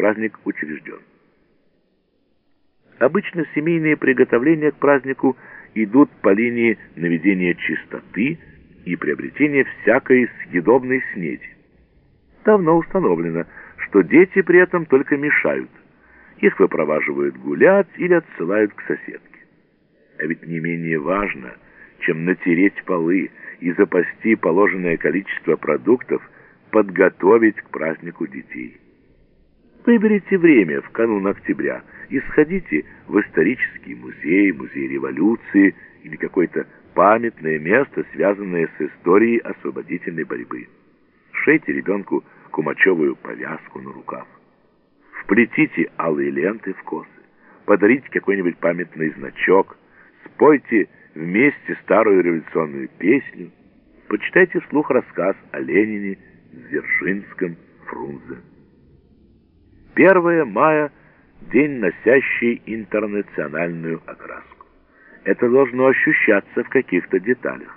праздник учрежден. Обычно семейные приготовления к празднику идут по линии наведения чистоты и приобретения всякой съедобной снеди. Давно установлено, что дети при этом только мешают. Их выпроваживают гулять или отсылают к соседке. А ведь не менее важно, чем натереть полы и запасти положенное количество продуктов, подготовить к празднику детей. Выберите время в канун октября и сходите в исторический музей, музей революции или какое-то памятное место, связанное с историей освободительной борьбы. Шейте ребенку кумачевую повязку на рукав. Вплетите алые ленты в косы. Подарите какой-нибудь памятный значок. Спойте вместе старую революционную песню. Почитайте вслух рассказ о Ленине, Дзержинском, Фрунзе. 1 мая – день, носящий интернациональную окраску. Это должно ощущаться в каких-то деталях.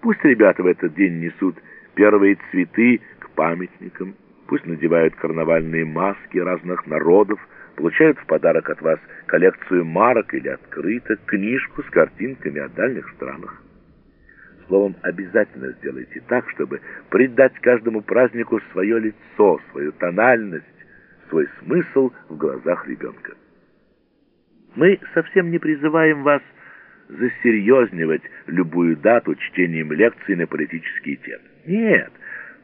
Пусть ребята в этот день несут первые цветы к памятникам, пусть надевают карнавальные маски разных народов, получают в подарок от вас коллекцию марок или открыток, книжку с картинками о дальних странах. Словом, обязательно сделайте так, чтобы придать каждому празднику свое лицо, свою тональность, свой смысл в глазах ребенка. Мы совсем не призываем вас засерьезнивать любую дату чтением лекций на политические темы. Нет,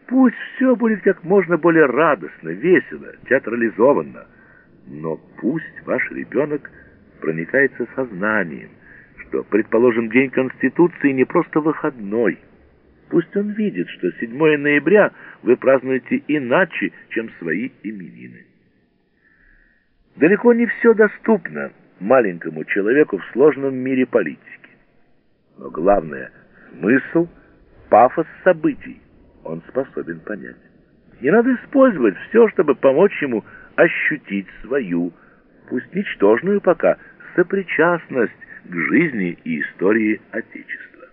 пусть все будет как можно более радостно, весело, театрализованно, но пусть ваш ребенок проникается сознанием, что, предположим, День Конституции не просто выходной. Пусть он видит, что 7 ноября вы празднуете иначе, чем свои именины. Далеко не все доступно маленькому человеку в сложном мире политики. Но главное — смысл, пафос событий он способен понять. Не надо использовать все, чтобы помочь ему ощутить свою, пусть ничтожную пока, сопричастность к жизни и истории Отечества.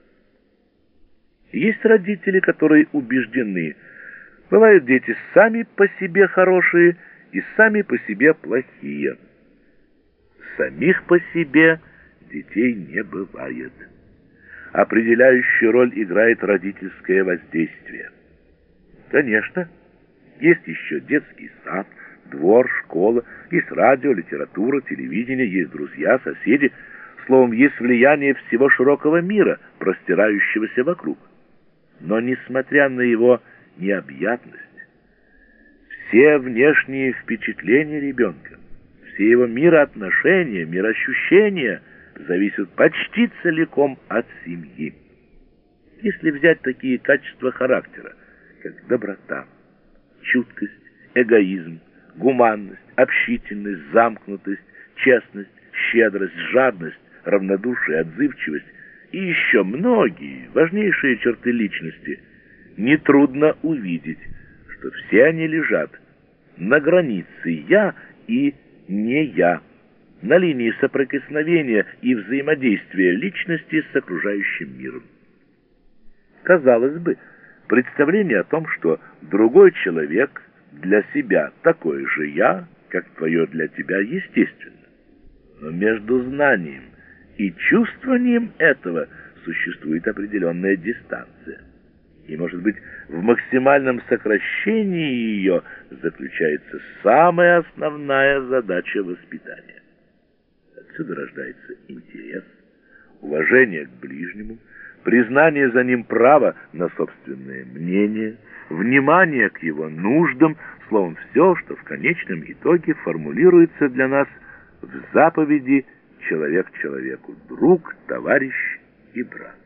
Есть родители, которые убеждены, бывают дети сами по себе хорошие и сами по себе плохие. Самих по себе детей не бывает. Определяющую роль играет родительское воздействие. Конечно, есть еще детский сад, двор, школа, есть радио, литература, телевидение, есть друзья, соседи. Словом, есть влияние всего широкого мира, простирающегося вокруг. Но, несмотря на его необъятность, все внешние впечатления ребенка, все его мироотношения, мироощущения зависят почти целиком от семьи. Если взять такие качества характера, как доброта, чуткость, эгоизм, гуманность, общительность, замкнутость, честность, щедрость, жадность, равнодушие, отзывчивость и еще многие важнейшие черты личности, нетрудно увидеть, что все они лежат на границе «я» и «не я», на линии соприкосновения и взаимодействия личности с окружающим миром. Казалось бы, представление о том, что другой человек для себя такой же «я», как твое для тебя, естественно. Но между знанием и чувствованием этого существует определенная дистанция. И, может быть, в максимальном сокращении ее заключается самая основная задача воспитания. Отсюда рождается интерес, уважение к ближнему, признание за ним права на собственное мнение, внимание к его нуждам, словом, все, что в конечном итоге формулируется для нас в заповеди «человек человеку, друг, товарищ и брат».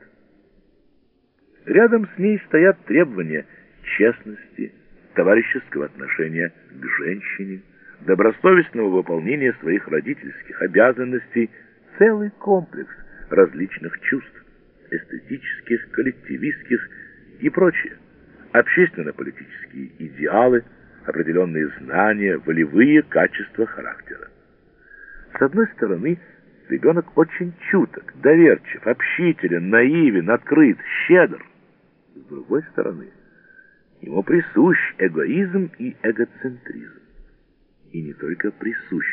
Рядом с ней стоят требования честности, товарищеского отношения к женщине, добросовестного выполнения своих родительских обязанностей, целый комплекс различных чувств, эстетических, коллективистских и прочее, общественно-политические идеалы, определенные знания, волевые качества характера. С одной стороны, ребенок очень чуток, доверчив, общителен, наивен, открыт, щедр другой стороны, ему присущ эгоизм и эгоцентризм. И не только присущ,